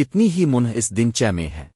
کتنی ہی منہ اس دن میں ہے